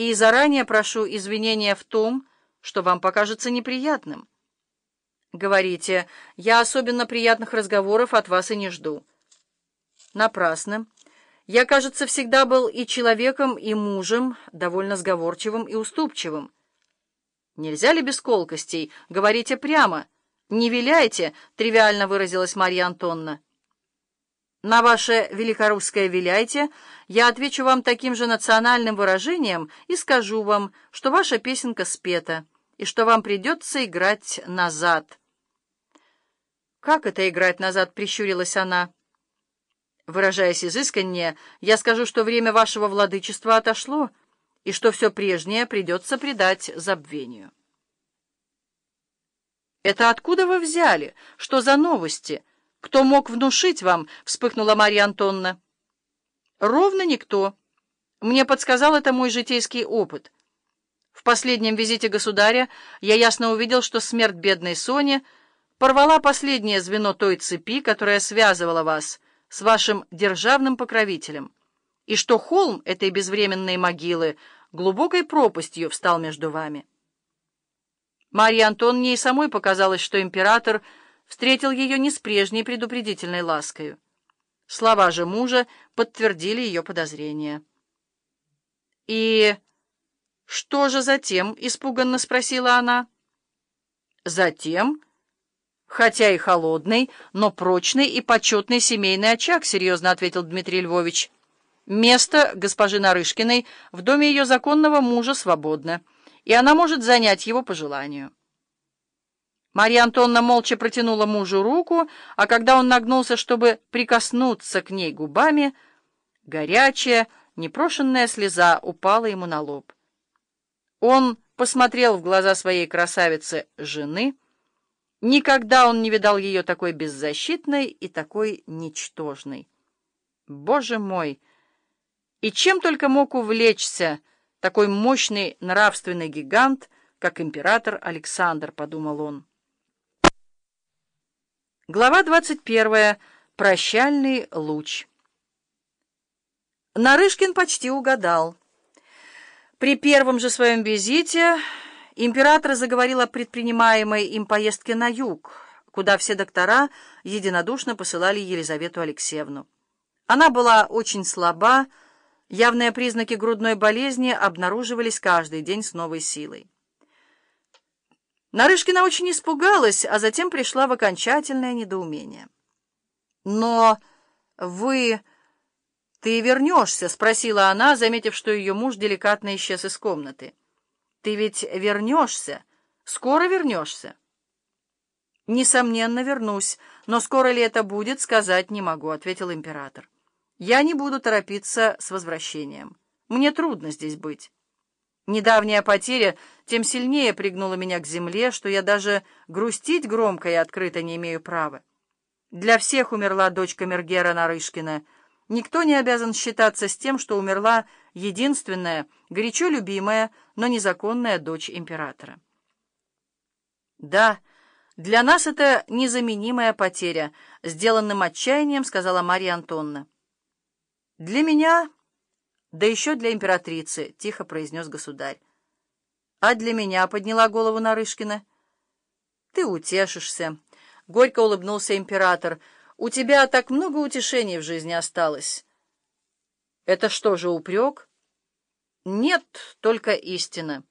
и заранее прошу извинения в том, что вам покажется неприятным. Говорите, я особенно приятных разговоров от вас и не жду. Напрасно. Я, кажется, всегда был и человеком, и мужем, довольно сговорчивым и уступчивым. Нельзя ли без колкостей? Говорите прямо. Не виляйте, — тривиально выразилась Марья Антонна. На ваше великорусское «виляйте» я отвечу вам таким же национальным выражением и скажу вам, что ваша песенка спета, и что вам придется играть назад. «Как это играть назад?» — прищурилась она. Выражаясь изысканнее, я скажу, что время вашего владычества отошло, и что все прежнее придется предать забвению. «Это откуда вы взяли? Что за новости?» «Кто мог внушить вам?» — вспыхнула Марья Антонна. «Ровно никто. Мне подсказал это мой житейский опыт. В последнем визите государя я ясно увидел, что смерть бедной Сони порвала последнее звено той цепи, которая связывала вас с вашим державным покровителем, и что холм этой безвременной могилы глубокой пропастью встал между вами». Марье Антонне и самой показалось, что император — встретил ее не с прежней предупредительной ласкою. Слова же мужа подтвердили ее подозрения. «И что же затем?» — испуганно спросила она. «Затем...» «Хотя и холодный, но прочный и почетный семейный очаг», — серьезно ответил Дмитрий Львович. «Место госпожи Нарышкиной в доме ее законного мужа свободно, и она может занять его по желанию». Марья Антонна молча протянула мужу руку, а когда он нагнулся, чтобы прикоснуться к ней губами, горячая, непрошенная слеза упала ему на лоб. Он посмотрел в глаза своей красавицы жены. Никогда он не видал ее такой беззащитной и такой ничтожной. Боже мой! И чем только мог увлечься такой мощный нравственный гигант, как император Александр, подумал он. Глава 21. Прощальный луч. Нарышкин почти угадал. При первом же своем визите император заговорил о предпринимаемой им поездке на юг, куда все доктора единодушно посылали Елизавету Алексеевну. Она была очень слаба, явные признаки грудной болезни обнаруживались каждый день с новой силой. Нарышкина очень испугалась, а затем пришла в окончательное недоумение. «Но вы... ты вернешься?» — спросила она, заметив, что ее муж деликатно исчез из комнаты. «Ты ведь вернешься? Скоро вернешься?» «Несомненно, вернусь, но скоро ли это будет, сказать не могу», — ответил император. «Я не буду торопиться с возвращением. Мне трудно здесь быть». Недавняя потеря тем сильнее пригнула меня к земле, что я даже грустить громко и открыто не имею права. Для всех умерла дочь камергера Нарышкина. Никто не обязан считаться с тем, что умерла единственная, горячо любимая, но незаконная дочь императора. «Да, для нас это незаменимая потеря», — сделанным отчаянием сказала Марья Антонна. «Для меня...» «Да еще для императрицы», — тихо произнес государь. «А для меня?» — подняла голову Нарышкина. «Ты утешишься», — горько улыбнулся император. «У тебя так много утешений в жизни осталось». «Это что же, упрек?» «Нет, только истина».